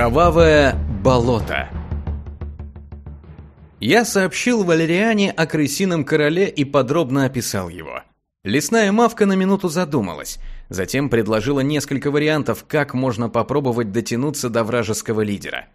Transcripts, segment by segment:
Кровавое болото Я сообщил Валериане о крысином короле и подробно описал его. Лесная мавка на минуту задумалась, затем предложила несколько вариантов, как можно попробовать дотянуться до вражеского лидера.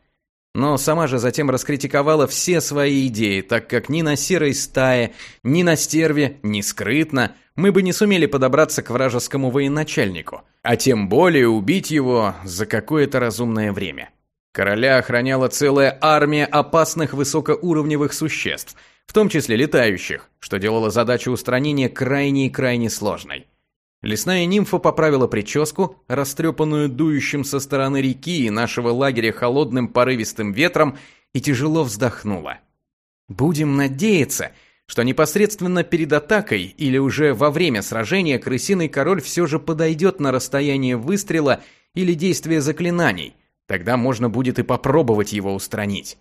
Но сама же затем раскритиковала все свои идеи, так как ни на серой стае, ни на стерве, ни скрытно мы бы не сумели подобраться к вражескому военачальнику, а тем более убить его за какое-то разумное время. Короля охраняла целая армия опасных высокоуровневых существ, в том числе летающих, что делало задачу устранения крайне и крайне сложной. Лесная нимфа поправила прическу, растрепанную дующим со стороны реки и нашего лагеря холодным порывистым ветром, и тяжело вздохнула. «Будем надеяться, что непосредственно перед атакой или уже во время сражения крысиный король все же подойдет на расстояние выстрела или действия заклинаний. Тогда можно будет и попробовать его устранить.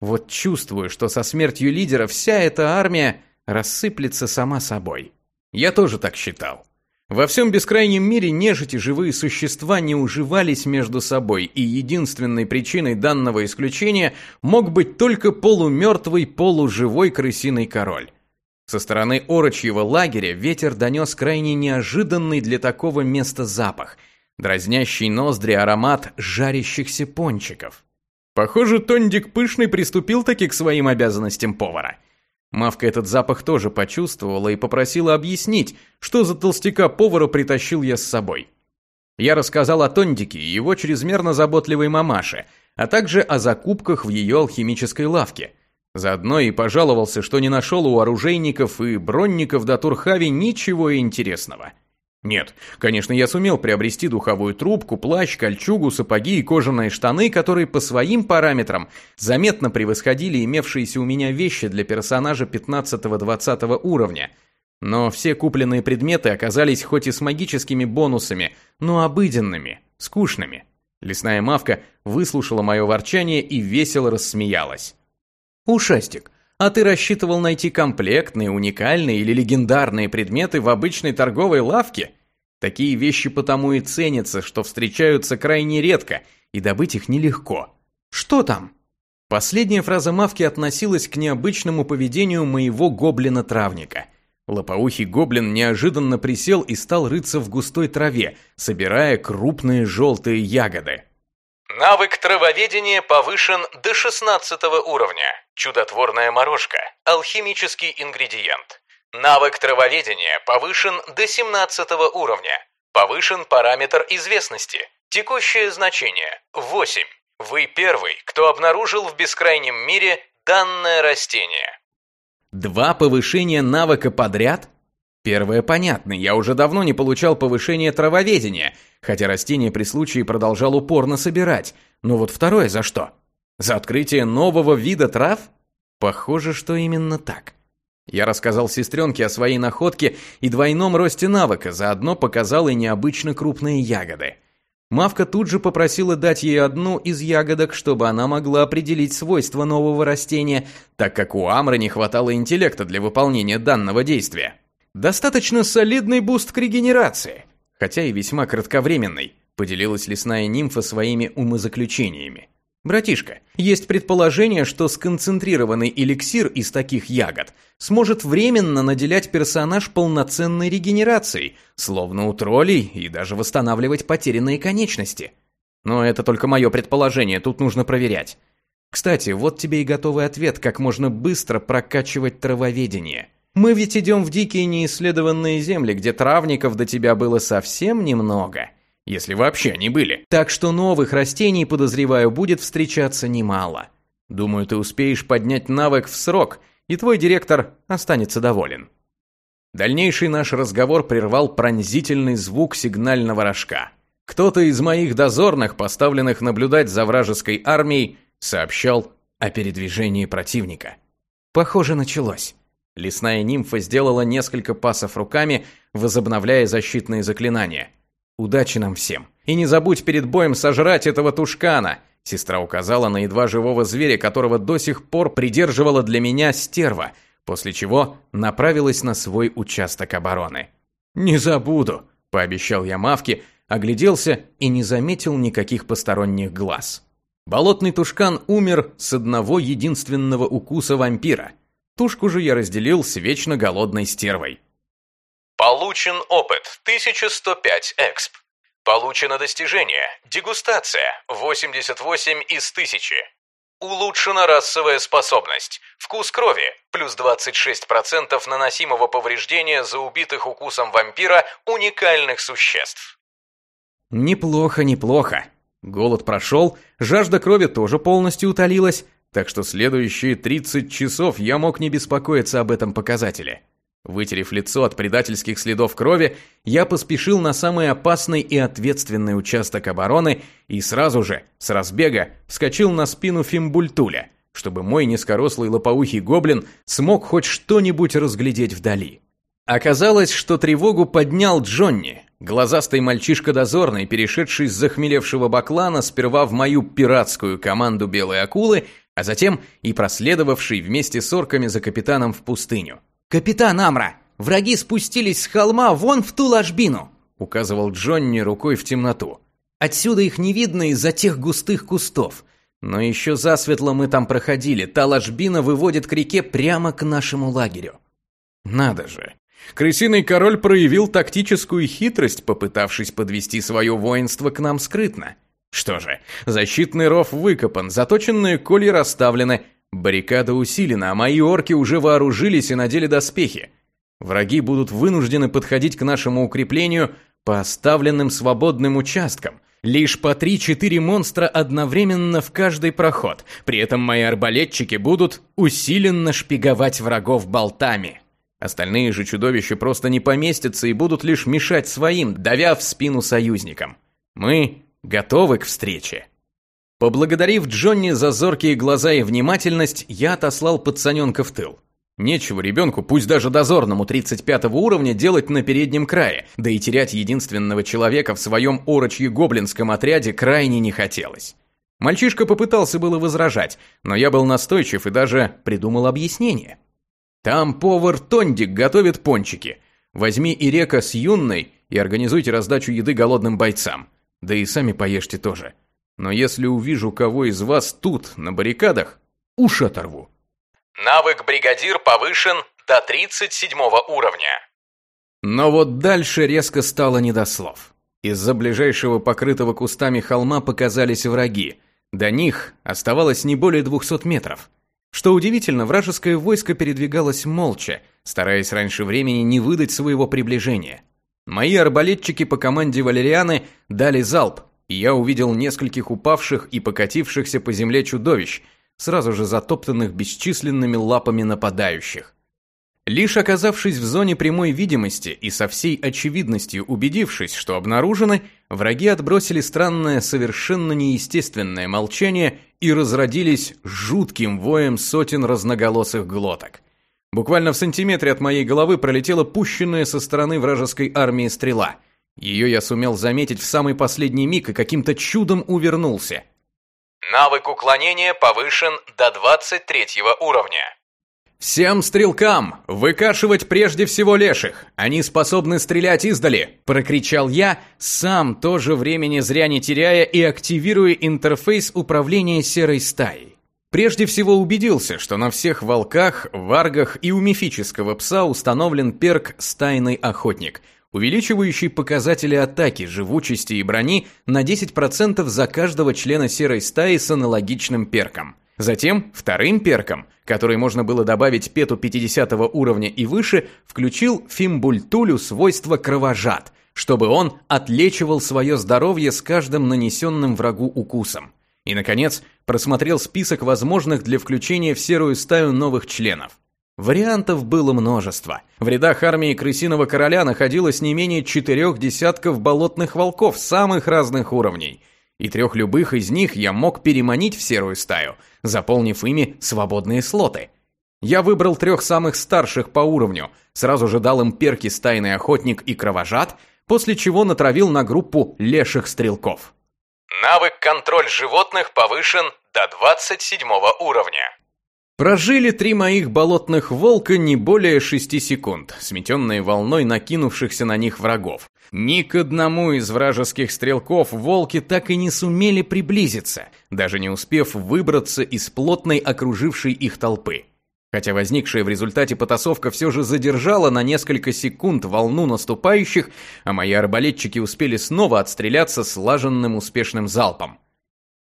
Вот чувствую, что со смертью лидера вся эта армия рассыплется сама собой. Я тоже так считал. Во всем бескрайнем мире нежити живые существа не уживались между собой, и единственной причиной данного исключения мог быть только полумертвый, полуживой крысиный король. Со стороны орочьего лагеря ветер донес крайне неожиданный для такого места запах, дразнящий ноздри аромат жарящихся пончиков. Похоже, Тондик Пышный приступил таки к своим обязанностям повара – Мавка этот запах тоже почувствовала и попросила объяснить, что за толстяка-повара притащил я с собой. Я рассказал о Тондике и его чрезмерно заботливой мамаше, а также о закупках в ее алхимической лавке. Заодно и пожаловался, что не нашел у оружейников и бронников до Турхави ничего интересного. Нет, конечно, я сумел приобрести духовую трубку, плащ, кольчугу, сапоги и кожаные штаны, которые по своим параметрам заметно превосходили имевшиеся у меня вещи для персонажа 15-20 уровня. Но все купленные предметы оказались хоть и с магическими бонусами, но обыденными, скучными. Лесная мавка выслушала мое ворчание и весело рассмеялась. «Ушастик, а ты рассчитывал найти комплектные, уникальные или легендарные предметы в обычной торговой лавке? Такие вещи потому и ценятся, что встречаются крайне редко, и добыть их нелегко. Что там? Последняя фраза Мавки относилась к необычному поведению моего гоблина-травника. Лопоухий гоблин неожиданно присел и стал рыться в густой траве, собирая крупные желтые ягоды. Навык травоведения повышен до 16 уровня. Чудотворная морожка. Алхимический ингредиент. Навык травоведения повышен до 17 уровня. Повышен параметр известности. Текущее значение 8. Вы первый, кто обнаружил в бескрайнем мире данное растение. Два повышения навыка подряд? Первое понятно, я уже давно не получал повышения травоведения, хотя растения при случае продолжал упорно собирать. Но вот второе за что? За открытие нового вида трав? Похоже, что именно так. Я рассказал сестренке о своей находке и двойном росте навыка, заодно показал и необычно крупные ягоды. Мавка тут же попросила дать ей одну из ягодок, чтобы она могла определить свойства нового растения, так как у Амры не хватало интеллекта для выполнения данного действия. Достаточно солидный буст к регенерации, хотя и весьма кратковременный, поделилась лесная нимфа своими умозаключениями. Братишка, есть предположение, что сконцентрированный эликсир из таких ягод сможет временно наделять персонаж полноценной регенерацией, словно у троллей, и даже восстанавливать потерянные конечности. Но это только мое предположение, тут нужно проверять. Кстати, вот тебе и готовый ответ, как можно быстро прокачивать травоведение. Мы ведь идем в дикие неисследованные земли, где травников до тебя было совсем немного. Если вообще они были. Так что новых растений, подозреваю, будет встречаться немало. Думаю, ты успеешь поднять навык в срок, и твой директор останется доволен. Дальнейший наш разговор прервал пронзительный звук сигнального рожка. Кто-то из моих дозорных, поставленных наблюдать за вражеской армией, сообщал о передвижении противника. Похоже, началось. Лесная нимфа сделала несколько пасов руками, возобновляя защитные заклинания. «Удачи нам всем! И не забудь перед боем сожрать этого тушкана!» Сестра указала на едва живого зверя, которого до сих пор придерживала для меня стерва, после чего направилась на свой участок обороны. «Не забуду!» – пообещал я Мавке, огляделся и не заметил никаких посторонних глаз. Болотный тушкан умер с одного единственного укуса вампира. Тушку же я разделил с вечно голодной стервой. Получен опыт 1105 эксп. Получено достижение. Дегустация 88 из 1000. Улучшена расовая способность. Вкус крови. Плюс 26% наносимого повреждения за убитых укусом вампира уникальных существ. Неплохо, неплохо. Голод прошел, жажда крови тоже полностью утолилась, так что следующие 30 часов я мог не беспокоиться об этом показателе. Вытерев лицо от предательских следов крови, я поспешил на самый опасный и ответственный участок обороны и сразу же, с разбега, вскочил на спину Фимбультуля, чтобы мой низкорослый лопоухий гоблин смог хоть что-нибудь разглядеть вдали. Оказалось, что тревогу поднял Джонни, глазастый мальчишка-дозорный, перешедший с захмелевшего баклана сперва в мою пиратскую команду белой акулы, а затем и проследовавший вместе с орками за капитаном в пустыню. «Капитан Амра, враги спустились с холма вон в ту ложбину!» указывал Джонни рукой в темноту. «Отсюда их не видно из-за тех густых кустов. Но еще засветло мы там проходили, та ложбина выводит к реке прямо к нашему лагерю». Надо же, Крысиный король проявил тактическую хитрость, попытавшись подвести свое воинство к нам скрытно. Что же, защитный ров выкопан, заточенные колья расставлены, Баррикада усилена, а мои орки уже вооружились и надели доспехи. Враги будут вынуждены подходить к нашему укреплению по оставленным свободным участкам. Лишь по 3-4 монстра одновременно в каждый проход. При этом мои арбалетчики будут усиленно шпиговать врагов болтами. Остальные же чудовища просто не поместятся и будут лишь мешать своим, давя в спину союзникам. Мы готовы к встрече. Поблагодарив Джонни за зоркие глаза и внимательность, я отослал пацаненка в тыл. Нечего ребенку, пусть даже дозорному 35 уровня, делать на переднем крае, да и терять единственного человека в своем орочье-гоблинском отряде крайне не хотелось. Мальчишка попытался было возражать, но я был настойчив и даже придумал объяснение. «Там повар Тондик готовит пончики. Возьми и река с юной и организуйте раздачу еды голодным бойцам. Да и сами поешьте тоже. Но если увижу кого из вас тут, на баррикадах, уши оторву. Навык бригадир повышен до 37 уровня. Но вот дальше резко стало не до слов. Из-за ближайшего покрытого кустами холма показались враги. До них оставалось не более 200 метров. Что удивительно, вражеское войско передвигалось молча, стараясь раньше времени не выдать своего приближения. Мои арбалетчики по команде Валерианы дали залп, и я увидел нескольких упавших и покатившихся по земле чудовищ, сразу же затоптанных бесчисленными лапами нападающих. Лишь оказавшись в зоне прямой видимости и со всей очевидностью убедившись, что обнаружены, враги отбросили странное, совершенно неестественное молчание и разродились жутким воем сотен разноголосых глоток. Буквально в сантиметре от моей головы пролетела пущенная со стороны вражеской армии стрела – ее я сумел заметить в самый последний миг и каким-то чудом увернулся. Навык уклонения повышен до 23 уровня. «Всем стрелкам! Выкашивать прежде всего леших! Они способны стрелять издали!» – прокричал я, сам тоже времени зря не теряя и активируя интерфейс управления серой стаей. Прежде всего убедился, что на всех волках, варгах и у мифического пса установлен перк «Стайный охотник», увеличивающий показатели атаки, живучести и брони на 10% за каждого члена серой стаи с аналогичным перком. Затем вторым перком, который можно было добавить пету 50 уровня и выше, включил Фимбультулю свойство кровожад, чтобы он отлечивал свое здоровье с каждым нанесенным врагу укусом. И, наконец, просмотрел список возможных для включения в серую стаю новых членов. Вариантов было множество. В рядах армии крысиного короля находилось не менее четырех десятков болотных волков самых разных уровней. И трех любых из них я мог переманить в серую стаю, заполнив ими свободные слоты. Я выбрал трех самых старших по уровню, сразу же дал им перки «Стайный охотник» и «Кровожад», после чего натравил на группу леших стрелков. Навык «Контроль животных» повышен до 27 уровня. Прожили три моих болотных волка не более шести секунд, сметенные волной накинувшихся на них врагов. Ни к одному из вражеских стрелков волки так и не сумели приблизиться, даже не успев выбраться из плотной окружившей их толпы. Хотя возникшая в результате потасовка все же задержала на несколько секунд волну наступающих, а мои арбалетчики успели снова отстреляться слаженным успешным залпом.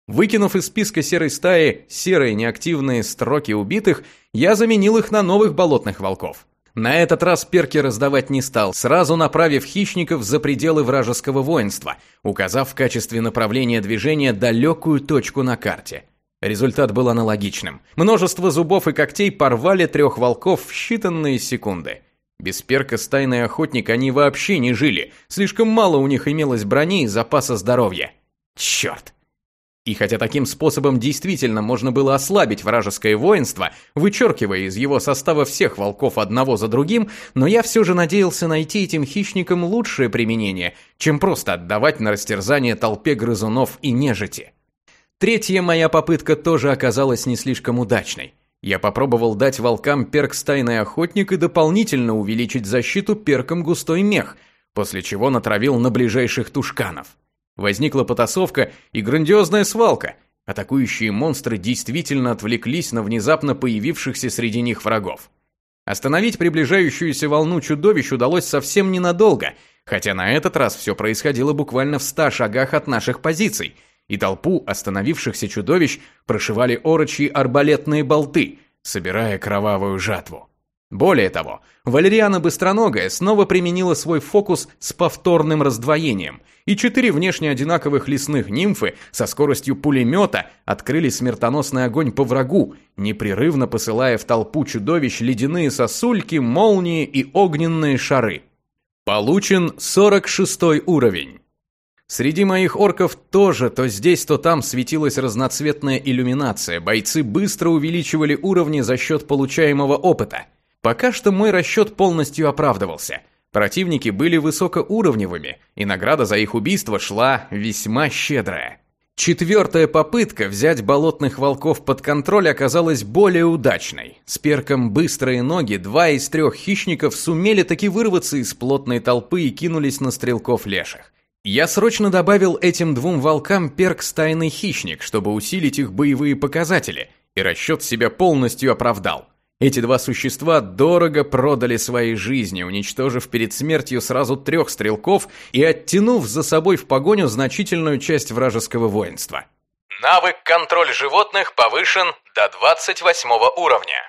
Выкинув из списка серой стаи серые неактивные строки убитых, я заменил их на новых болотных волков. На этот раз перки раздавать не стал, сразу направив хищников за пределы вражеского воинства, указав в качестве направления движения далекую точку на карте. Результат был аналогичным. Множество зубов и когтей порвали трех волков в считанные секунды. Без перка стайный охотник они вообще не жили, слишком мало у них имелось брони и запаса здоровья. Черт! И хотя таким способом действительно можно было ослабить вражеское воинство, вычеркивая из его состава всех волков одного за другим, но я все же надеялся найти этим хищникам лучшее применение, чем просто отдавать на растерзание толпе грызунов и нежити. Третья моя попытка тоже оказалась не слишком удачной. Я попробовал дать волкам перк стайный охотник и дополнительно увеличить защиту перком густой мех, после чего натравил на ближайших тушканов. Возникла потасовка и грандиозная свалка. Атакующие монстры действительно отвлеклись на внезапно появившихся среди них врагов. Остановить приближающуюся волну чудовищ удалось совсем ненадолго, хотя на этот раз все происходило буквально в ста шагах от наших позиций, и толпу остановившихся чудовищ прошивали орочьи арбалетные болты, собирая кровавую жатву. Более того, Валериана Быстроногая снова применила свой фокус с повторным раздвоением, и четыре внешне одинаковых лесных нимфы со скоростью пулемета открыли смертоносный огонь по врагу, непрерывно посылая в толпу чудовищ ледяные сосульки, молнии и огненные шары. Получен 46 уровень. Среди моих орков тоже то здесь, то там светилась разноцветная иллюминация. Бойцы быстро увеличивали уровни за счет получаемого опыта. Пока что мой расчет полностью оправдывался. Противники были высокоуровневыми, и награда за их убийство шла весьма щедрая. Четвертая попытка взять болотных волков под контроль оказалась более удачной. С перком «Быстрые ноги» два из трех хищников сумели таки вырваться из плотной толпы и кинулись на стрелков леших. Я срочно добавил этим двум волкам перк «Стайный хищник», чтобы усилить их боевые показатели, и расчет себя полностью оправдал. Эти два существа дорого продали свои жизни, уничтожив перед смертью сразу трех стрелков и оттянув за собой в погоню значительную часть вражеского воинства. Навык «Контроль животных» повышен до 28 уровня.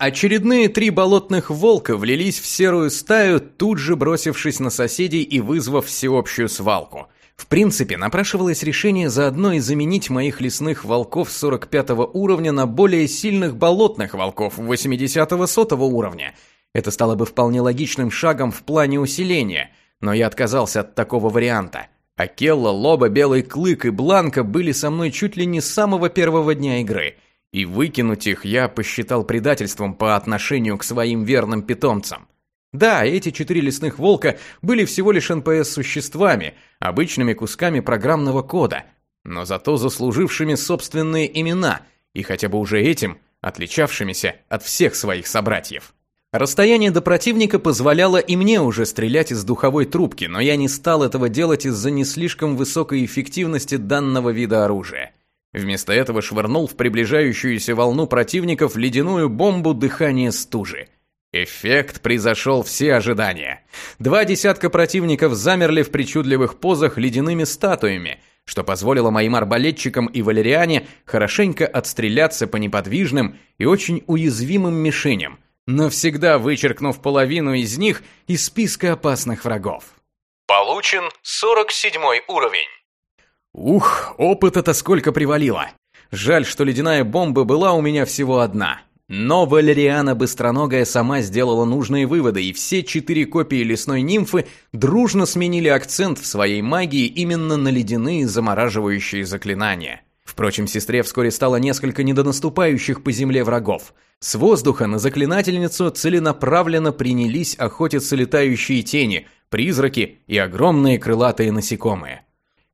Очередные три болотных волка влились в серую стаю, тут же бросившись на соседей и вызвав всеобщую свалку – в принципе, напрашивалось решение заодно и заменить моих лесных волков 45 уровня на более сильных болотных волков 80-100 уровня. Это стало бы вполне логичным шагом в плане усиления, но я отказался от такого варианта. Акелла, Лоба, Белый Клык и Бланка были со мной чуть ли не с самого первого дня игры, и выкинуть их я посчитал предательством по отношению к своим верным питомцам. Да, эти четыре лесных волка были всего лишь НПС-существами, обычными кусками программного кода, но зато заслужившими собственные имена и хотя бы уже этим отличавшимися от всех своих собратьев. Расстояние до противника позволяло и мне уже стрелять из духовой трубки, но я не стал этого делать из-за не слишком высокой эффективности данного вида оружия. Вместо этого швырнул в приближающуюся волну противников ледяную бомбу дыхания стужи – Эффект превзошел все ожидания. Два десятка противников замерли в причудливых позах ледяными статуями, что позволило моим арбалетчикам и валериане хорошенько отстреляться по неподвижным и очень уязвимым мишеням, навсегда вычеркнув половину из них из списка опасных врагов. Получен 47 уровень. Ух, опыта-то сколько привалило. Жаль, что ледяная бомба была у меня всего одна. Но Валериана Быстроногая сама сделала нужные выводы, и все четыре копии лесной нимфы дружно сменили акцент в своей магии именно на ледяные замораживающие заклинания. Впрочем, сестре вскоре стало несколько недонаступающих по земле врагов. С воздуха на заклинательницу целенаправленно принялись охотиться летающие тени, призраки и огромные крылатые насекомые.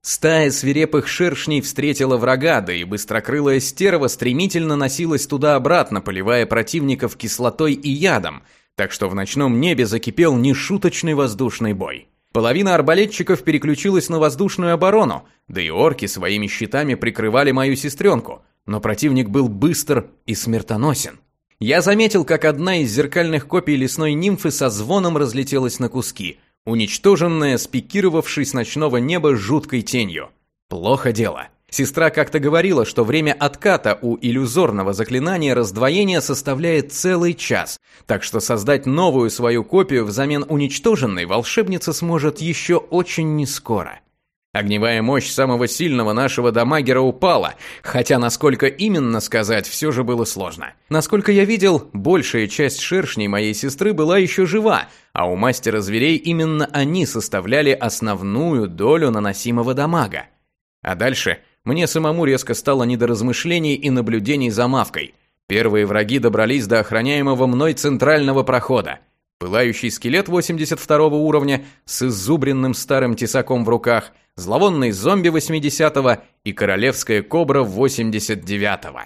Стая свирепых шершней встретила врага, да и быстрокрылая стерва стремительно носилась туда-обратно, поливая противников кислотой и ядом, так что в ночном небе закипел нешуточный воздушный бой. Половина арбалетчиков переключилась на воздушную оборону, да и орки своими щитами прикрывали мою сестренку, но противник был быстр и смертоносен. Я заметил, как одна из зеркальных копий лесной нимфы со звоном разлетелась на куски – уничтоженная, спикировавшей с ночного неба жуткой тенью. Плохо дело. Сестра как-то говорила, что время отката у иллюзорного заклинания раздвоения составляет целый час, так что создать новую свою копию взамен уничтоженной волшебница сможет еще очень нескоро. Огневая мощь самого сильного нашего дамагера упала, хотя насколько именно сказать все же было сложно. Насколько я видел, большая часть шершней моей сестры была еще жива, а у мастера зверей именно они составляли основную долю наносимого дамага. А дальше мне самому резко стало не до размышлений и наблюдений за мавкой. Первые враги добрались до охраняемого мной центрального прохода. Пылающий скелет 82 уровня с изубренным старым тесаком в руках, зловонный зомби 80 и королевская кобра 89 -го.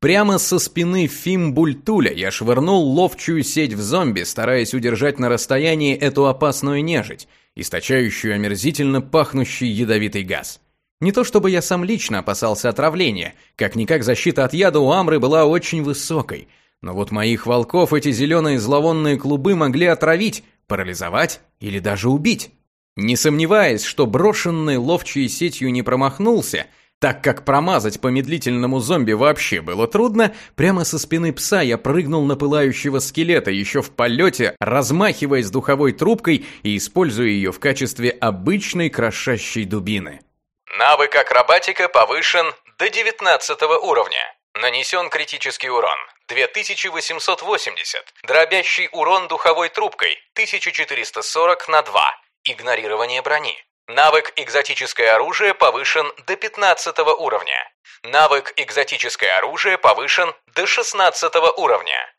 Прямо со спины Фимбультуля я швырнул ловчую сеть в зомби, стараясь удержать на расстоянии эту опасную нежить, источающую омерзительно пахнущий ядовитый газ. Не то чтобы я сам лично опасался отравления, как-никак защита от яда у Амры была очень высокой – но вот моих волков эти зеленые зловонные клубы могли отравить, парализовать или даже убить. Не сомневаясь, что брошенный ловчей сетью не промахнулся, так как промазать по медлительному зомби вообще было трудно, прямо со спины пса я прыгнул на пылающего скелета еще в полете, размахиваясь духовой трубкой и используя ее в качестве обычной крошащей дубины. Навык акробатика повышен до 19 уровня. Нанесен критический урон 2880. Дробящий урон духовой трубкой 1440 на 2. Игнорирование брони. Навык «Экзотическое оружие» повышен до 15 уровня. Навык «Экзотическое оружие» повышен до 16 уровня.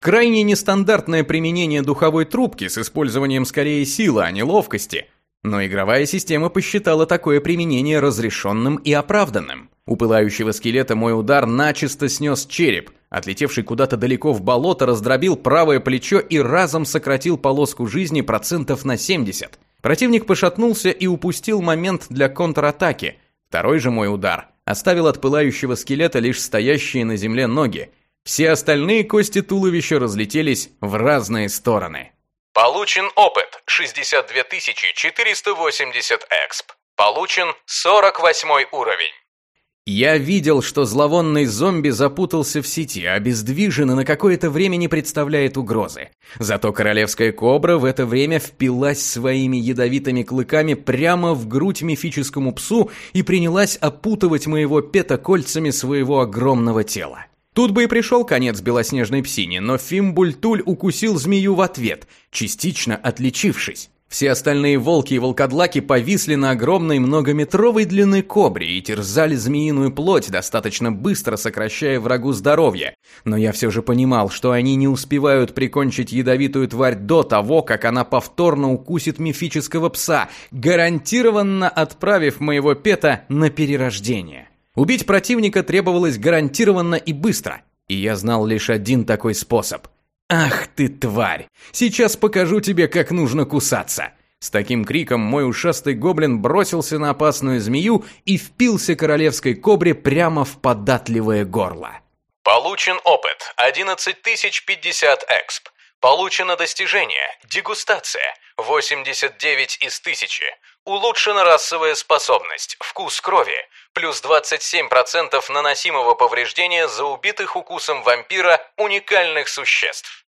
Крайне нестандартное применение духовой трубки с использованием скорее силы, а не ловкости. Но игровая система посчитала такое применение разрешенным и оправданным. У пылающего скелета мой удар начисто снес череп, отлетевший куда-то далеко в болото, раздробил правое плечо и разом сократил полоску жизни процентов на 70. Противник пошатнулся и упустил момент для контратаки. Второй же мой удар оставил от пылающего скелета лишь стоящие на земле ноги. Все остальные кости туловища разлетелись в разные стороны. Получен опыт 62 480 эксп. Получен 48 уровень. Я видел, что зловонный зомби запутался в сети, обездвижен и на какое-то время не представляет угрозы. Зато королевская кобра в это время впилась своими ядовитыми клыками прямо в грудь мифическому псу и принялась опутывать моего пета кольцами своего огромного тела. Тут бы и пришел конец белоснежной псине, но Фимбультуль укусил змею в ответ, частично отличившись. Все остальные волки и волкодлаки повисли на огромной многометровой длины кобре и терзали змеиную плоть, достаточно быстро сокращая врагу здоровье. Но я все же понимал, что они не успевают прикончить ядовитую тварь до того, как она повторно укусит мифического пса, гарантированно отправив моего пета на перерождение. Убить противника требовалось гарантированно и быстро, и я знал лишь один такой способ – «Ах ты, тварь! Сейчас покажу тебе, как нужно кусаться!» С таким криком мой ушастый гоблин бросился на опасную змею и впился королевской кобре прямо в податливое горло. Получен опыт 11050 эксп. Получено достижение «Дегустация» 89 из 1000. Улучшена расовая способность «Вкус крови» плюс 27% наносимого повреждения за убитых укусом вампира уникальных существ.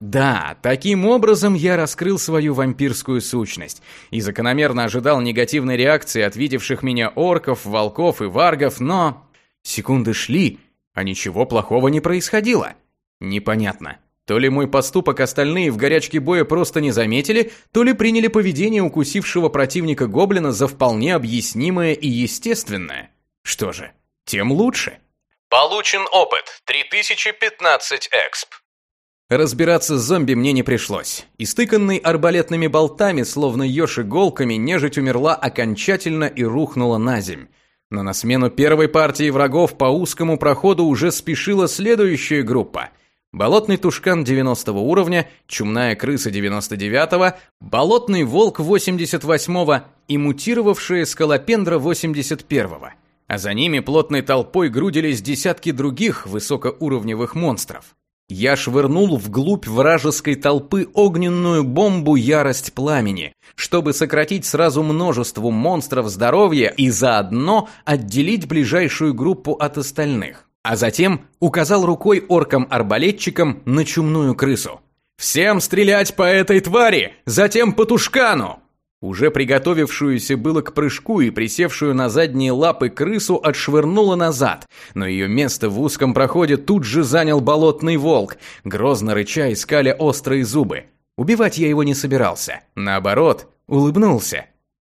Да, таким образом я раскрыл свою вампирскую сущность и закономерно ожидал негативной реакции от видевших меня орков, волков и варгов, но... Секунды шли, а ничего плохого не происходило. Непонятно. То ли мой поступок остальные в горячке боя просто не заметили, то ли приняли поведение укусившего противника гоблина за вполне объяснимое и естественное. Что же, тем лучше. Получен опыт 3015 эксп. Разбираться с зомби мне не пришлось. Истыканный арбалетными болтами, словно еж иголками, нежить умерла окончательно и рухнула на земь. Но на смену первой партии врагов по узкому проходу уже спешила следующая группа. Болотный тушкан 90 уровня, чумная крыса 99, болотный волк 88 и мутировавшая скалопендра 81. А за ними плотной толпой грудились десятки других высокоуровневых монстров. Я швырнул вглубь вражеской толпы огненную бомбу «Ярость пламени», чтобы сократить сразу множеству монстров здоровье и заодно отделить ближайшую группу от остальных. А затем указал рукой оркам-арбалетчикам на чумную крысу. «Всем стрелять по этой твари, затем по тушкану!» Уже приготовившуюся было к прыжку и присевшую на задние лапы крысу отшвырнула назад, но ее место в узком проходе тут же занял болотный волк, грозно рыча искали острые зубы. Убивать я его не собирался, наоборот, улыбнулся.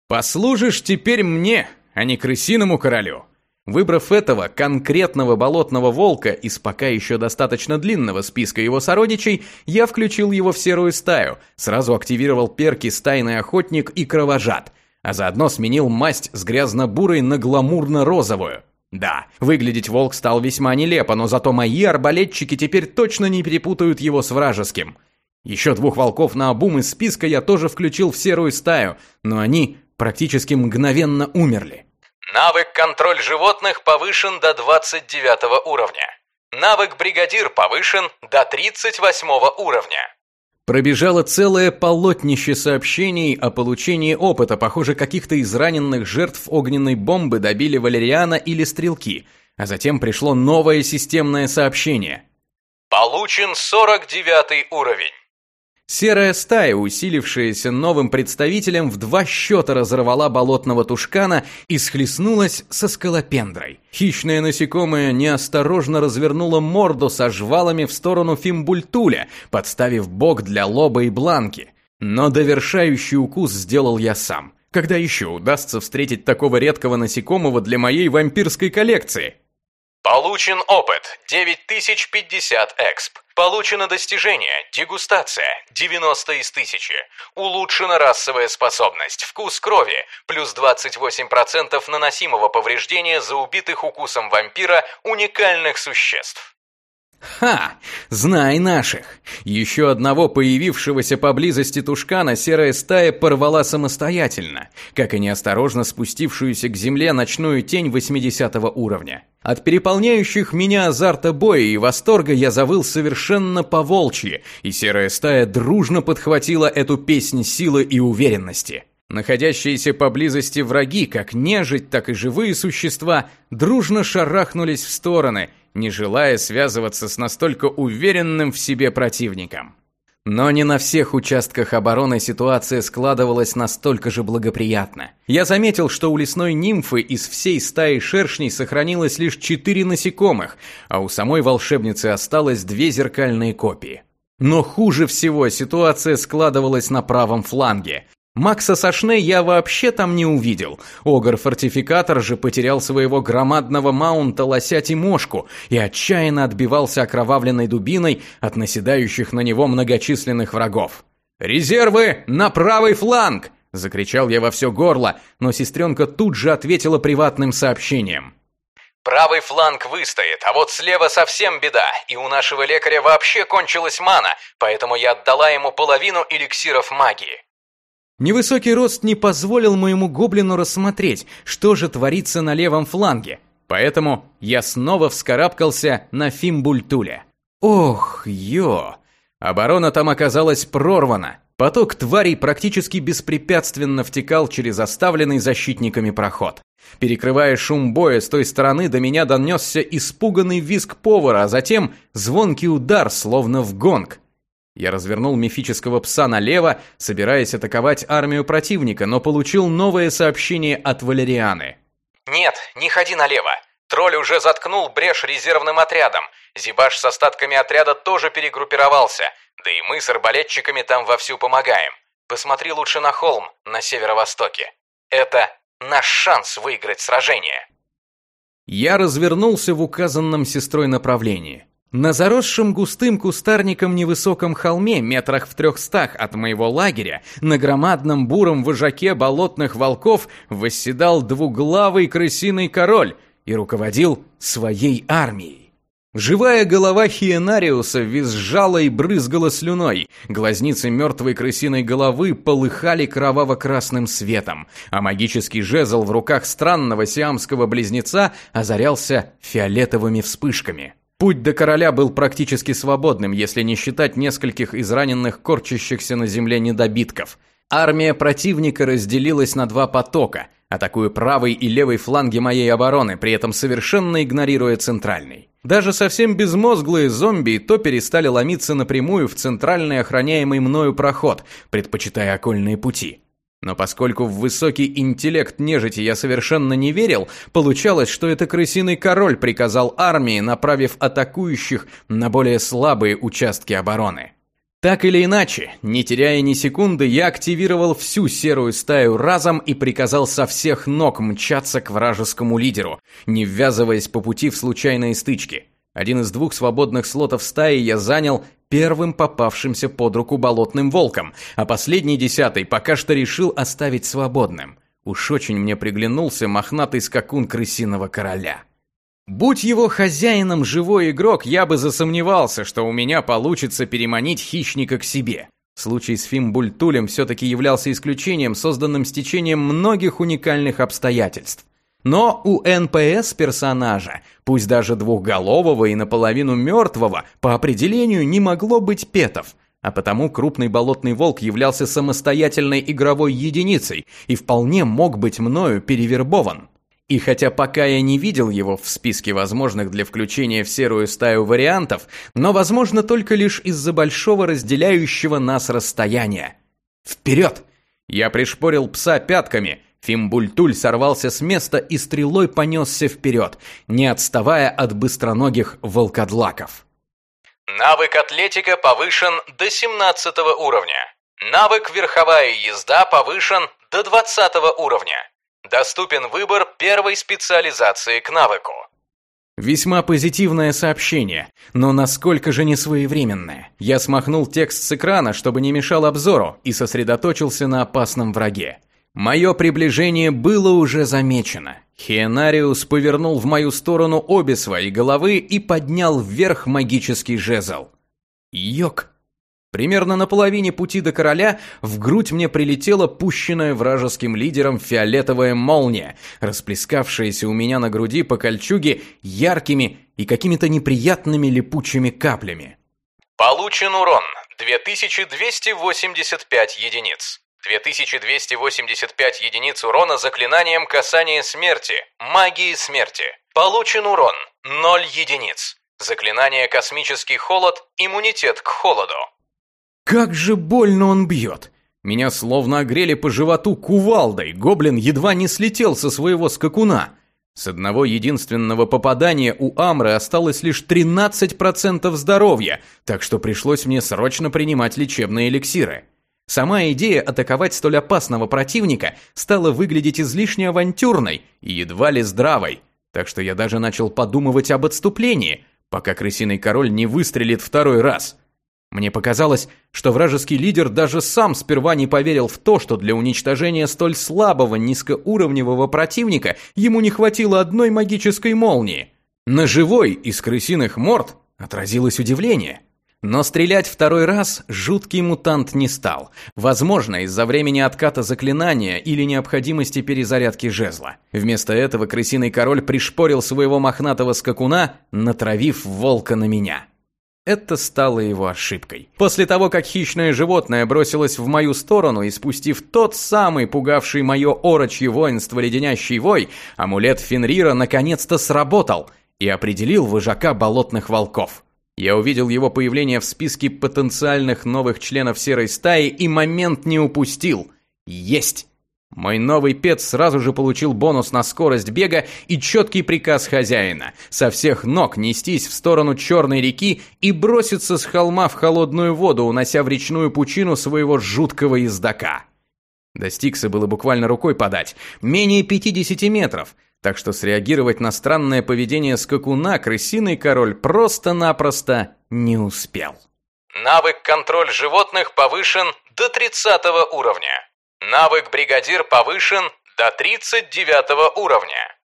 «Послужишь теперь мне, а не крысиному королю!» Выбрав этого конкретного болотного волка из пока еще достаточно длинного списка его сородичей, я включил его в серую стаю, сразу активировал перки «Стайный охотник» и «Кровожад», а заодно сменил масть с грязно-бурой на гламурно-розовую. Да, выглядеть волк стал весьма нелепо, но зато мои арбалетчики теперь точно не перепутают его с вражеским. Еще двух волков на обум из списка я тоже включил в серую стаю, но они практически мгновенно умерли. Навык «Контроль животных» повышен до 29 уровня. Навык «Бригадир» повышен до 38 уровня. Пробежало целое полотнище сообщений о получении опыта. Похоже, каких-то из раненых жертв огненной бомбы добили валериана или стрелки. А затем пришло новое системное сообщение. Получен 49 уровень. Серая стая, усилившаяся новым представителем, в два счета разорвала болотного тушкана и схлестнулась со скалопендрой. Хищное насекомое неосторожно развернуло морду со жвалами в сторону фимбультуля, подставив бок для лоба и бланки. Но довершающий укус сделал я сам. Когда еще удастся встретить такого редкого насекомого для моей вампирской коллекции? Получен опыт 9050 эксп. Получено достижение дегустация 90 из 1000. Улучшена расовая способность вкус крови плюс 28% наносимого повреждения за убитых укусом вампира уникальных существ. Ха! Знай наших! Еще одного появившегося поблизости тушкана серая стая порвала самостоятельно, как и неосторожно спустившуюся к земле ночную тень 80 уровня. От переполняющих меня азарта боя и восторга я завыл совершенно по-волчьи, и серая стая дружно подхватила эту песнь силы и уверенности. Находящиеся поблизости враги, как нежить, так и живые существа, дружно шарахнулись в стороны – не желая связываться с настолько уверенным в себе противником. Но не на всех участках обороны ситуация складывалась настолько же благоприятно. Я заметил, что у лесной нимфы из всей стаи шершней сохранилось лишь четыре насекомых, а у самой волшебницы осталось две зеркальные копии. Но хуже всего ситуация складывалась на правом фланге. Макса Сашне я вообще там не увидел. Огр-фортификатор же потерял своего громадного маунта лося Тимошку и отчаянно отбивался окровавленной дубиной от наседающих на него многочисленных врагов. «Резервы на правый фланг!» – закричал я во все горло, но сестренка тут же ответила приватным сообщением. Правый фланг выстоит, а вот слева совсем беда, и у нашего лекаря вообще кончилась мана, поэтому я отдала ему половину эликсиров магии. Невысокий рост не позволил моему гоблину рассмотреть, что же творится на левом фланге, поэтому я снова вскарабкался на Фимбультуле. Ох, ё! Оборона там оказалась прорвана. Поток тварей практически беспрепятственно втекал через оставленный защитниками проход. Перекрывая шум боя с той стороны, до меня донесся испуганный визг повара, а затем звонкий удар, словно в гонг. Я развернул мифического пса налево, собираясь атаковать армию противника, но получил новое сообщение от Валерианы. «Нет, не ходи налево. Тролль уже заткнул брешь резервным отрядом. Зибаш с остатками отряда тоже перегруппировался. Да и мы с арбалетчиками там вовсю помогаем. Посмотри лучше на холм на северо-востоке. Это наш шанс выиграть сражение». Я развернулся в указанном сестрой направлении. На заросшем густым кустарником невысоком холме, метрах в трехстах от моего лагеря, на громадном буром вожаке болотных волков восседал двуглавый крысиный король и руководил своей армией. Живая голова Хиенариуса визжала и брызгала слюной. Глазницы мертвой крысиной головы полыхали кроваво-красным светом, а магический жезл в руках странного сиамского близнеца озарялся фиолетовыми вспышками. Путь до короля был практически свободным, если не считать нескольких израненных, корчащихся на земле недобитков. Армия противника разделилась на два потока, атакуя правый и левый фланги моей обороны, при этом совершенно игнорируя центральный. Даже совсем безмозглые зомби то перестали ломиться напрямую в центральный охраняемый мною проход, предпочитая окольные пути. Но поскольку в высокий интеллект нежити я совершенно не верил, получалось, что это крысиный король приказал армии, направив атакующих на более слабые участки обороны. Так или иначе, не теряя ни секунды, я активировал всю серую стаю разом и приказал со всех ног мчаться к вражескому лидеру, не ввязываясь по пути в случайные стычки. Один из двух свободных слотов стаи я занял первым попавшимся под руку болотным волком, а последний десятый пока что решил оставить свободным. Уж очень мне приглянулся мохнатый скакун крысиного короля. Будь его хозяином живой игрок, я бы засомневался, что у меня получится переманить хищника к себе. Случай с Фимбультулем все-таки являлся исключением, созданным стечением многих уникальных обстоятельств. Но у НПС персонажа, пусть даже двухголового и наполовину мертвого, по определению не могло быть петов, а потому крупный болотный волк являлся самостоятельной игровой единицей и вполне мог быть мною перевербован. И хотя пока я не видел его в списке возможных для включения в серую стаю вариантов, но возможно только лишь из-за большого разделяющего нас расстояния. Вперед! Я пришпорил пса пятками – Фимбультуль сорвался с места и стрелой понесся вперед, не отставая от быстроногих волкодлаков. Навык атлетика повышен до 17 уровня. Навык верховая езда повышен до 20 уровня. Доступен выбор первой специализации к навыку. Весьма позитивное сообщение, но насколько же несвоевременное. Я смахнул текст с экрана, чтобы не мешал обзору, и сосредоточился на опасном враге. Мое приближение было уже замечено. Хиенариус повернул в мою сторону обе свои головы и поднял вверх магический жезл. Йок! Примерно на половине пути до короля в грудь мне прилетела пущенная вражеским лидером фиолетовая молния, расплескавшаяся у меня на груди по кольчуге яркими и какими-то неприятными липучими каплями. Получен урон 2285 единиц. 2285 единиц урона заклинанием касания смерти, магии смерти. Получен урон 0 единиц. Заклинание космический холод, иммунитет к холоду. Как же больно он бьет! Меня словно огрели по животу кувалдой, гоблин едва не слетел со своего скакуна. С одного единственного попадания у Амры осталось лишь 13% здоровья, так что пришлось мне срочно принимать лечебные эликсиры. Сама идея атаковать столь опасного противника стала выглядеть излишне авантюрной и едва ли здравой, так что я даже начал подумывать об отступлении, пока крысиный король не выстрелит второй раз. Мне показалось, что вражеский лидер даже сам сперва не поверил в то, что для уничтожения столь слабого низкоуровневого противника ему не хватило одной магической молнии. На живой из крысиных морд отразилось удивление – но стрелять второй раз жуткий мутант не стал. Возможно, из-за времени отката заклинания или необходимости перезарядки жезла. Вместо этого крысиный король пришпорил своего мохнатого скакуна, натравив волка на меня. Это стало его ошибкой. После того, как хищное животное бросилось в мою сторону и спустив тот самый пугавший мое орочье воинство леденящий вой, амулет Фенрира наконец-то сработал и определил вожака болотных волков. Я увидел его появление в списке потенциальных новых членов серой стаи и момент не упустил. Есть! Мой новый пет сразу же получил бонус на скорость бега и четкий приказ хозяина со всех ног нестись в сторону Черной реки и броситься с холма в холодную воду, унося в речную пучину своего жуткого ездока. До Стикса было буквально рукой подать, менее 50 метров, так что среагировать на странное поведение скакуна крысиный король просто-напросто не успел. Навык контроль животных повышен до 30 уровня. Навык бригадир повышен до 39 уровня.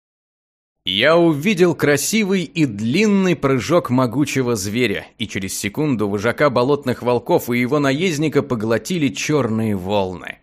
Я увидел красивый и длинный прыжок могучего зверя, и через секунду вожака болотных волков и его наездника поглотили черные волны.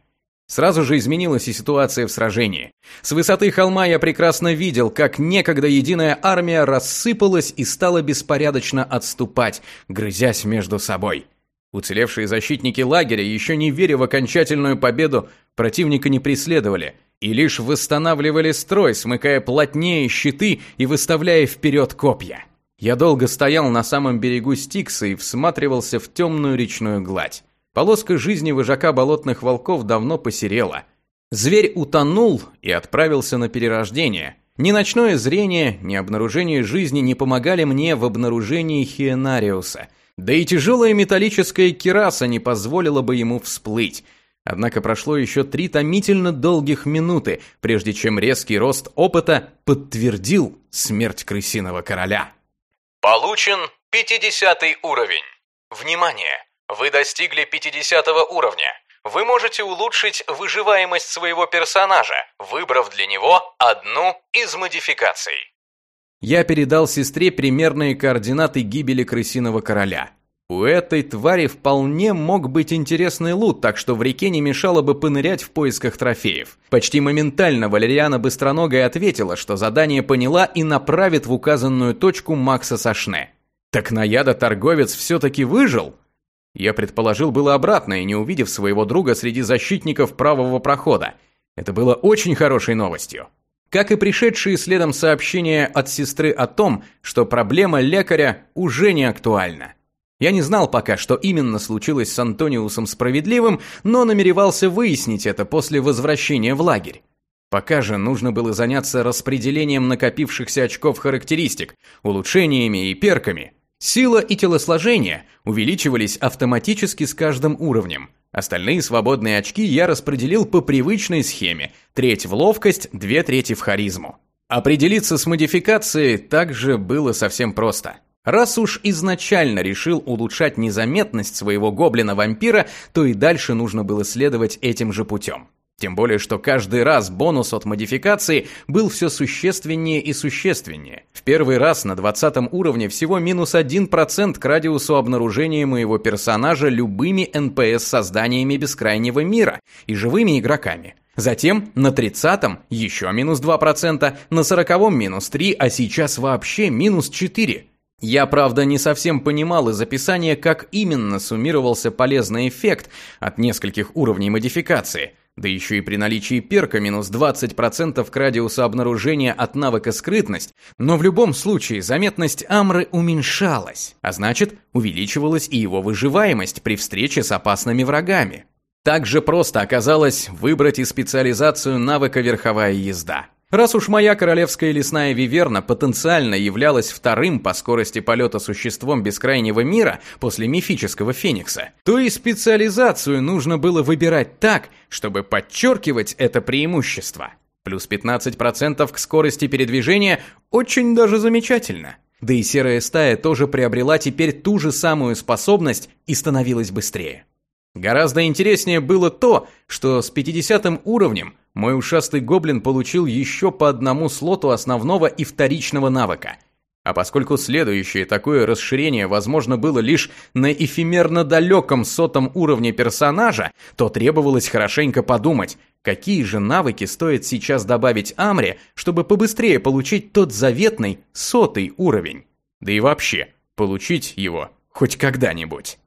Сразу же изменилась и ситуация в сражении. С высоты холма я прекрасно видел, как некогда единая армия рассыпалась и стала беспорядочно отступать, грызясь между собой. Уцелевшие защитники лагеря, еще не веря в окончательную победу, противника не преследовали и лишь восстанавливали строй, смыкая плотнее щиты и выставляя вперед копья. Я долго стоял на самом берегу Стикса и всматривался в темную речную гладь. Полоска жизни вожака болотных волков давно посерела. Зверь утонул и отправился на перерождение. Ни ночное зрение, ни обнаружение жизни не помогали мне в обнаружении Хионариуса. Да и тяжелая металлическая кираса не позволила бы ему всплыть. Однако прошло еще три томительно долгих минуты, прежде чем резкий рост опыта подтвердил смерть крысиного короля. Получен 50 уровень. Внимание! Вы достигли 50 уровня. Вы можете улучшить выживаемость своего персонажа, выбрав для него одну из модификаций. Я передал сестре примерные координаты гибели крысиного короля. У этой твари вполне мог быть интересный лут, так что в реке не мешало бы понырять в поисках трофеев. Почти моментально Валериана Быстроногая ответила, что задание поняла и направит в указанную точку Макса Сашне. Так наяда торговец все-таки выжил? Я предположил было обратное, не увидев своего друга среди защитников правого прохода. Это было очень хорошей новостью. Как и пришедшие следом сообщения от сестры о том, что проблема лекаря уже не актуальна. Я не знал пока, что именно случилось с Антониусом Справедливым, но намеревался выяснить это после возвращения в лагерь. Пока же нужно было заняться распределением накопившихся очков характеристик, улучшениями и перками – Сила и телосложение увеличивались автоматически с каждым уровнем. Остальные свободные очки я распределил по привычной схеме. Треть в ловкость, две трети в харизму. Определиться с модификацией также было совсем просто. Раз уж изначально решил улучшать незаметность своего гоблина-вампира, то и дальше нужно было следовать этим же путем. Тем более, что каждый раз бонус от модификации был все существеннее и существеннее. В первый раз на 20 уровне всего минус 1% к радиусу обнаружения моего персонажа любыми НПС-созданиями бескрайнего мира и живыми игроками. Затем на 30-м еще минус 2%, на 40-м минус 3, а сейчас вообще минус 4%. Я, правда, не совсем понимал из описания, как именно суммировался полезный эффект от нескольких уровней модификации – да еще и при наличии перка минус 20% к радиусу обнаружения от навыка скрытность, но в любом случае заметность Амры уменьшалась, а значит увеличивалась и его выживаемость при встрече с опасными врагами. Также просто оказалось выбрать и специализацию навыка верховая езда. Раз уж моя королевская лесная виверна потенциально являлась вторым по скорости полета существом бескрайнего мира после мифического феникса, то и специализацию нужно было выбирать так, чтобы подчеркивать это преимущество. Плюс 15% к скорости передвижения очень даже замечательно. Да и серая стая тоже приобрела теперь ту же самую способность и становилась быстрее. Гораздо интереснее было то, что с 50 уровнем мой ушастый гоблин получил еще по одному слоту основного и вторичного навыка. А поскольку следующее такое расширение возможно было лишь на эфемерно далеком сотом уровне персонажа, то требовалось хорошенько подумать, какие же навыки стоит сейчас добавить Амре, чтобы побыстрее получить тот заветный сотый уровень. Да и вообще, получить его хоть когда-нибудь.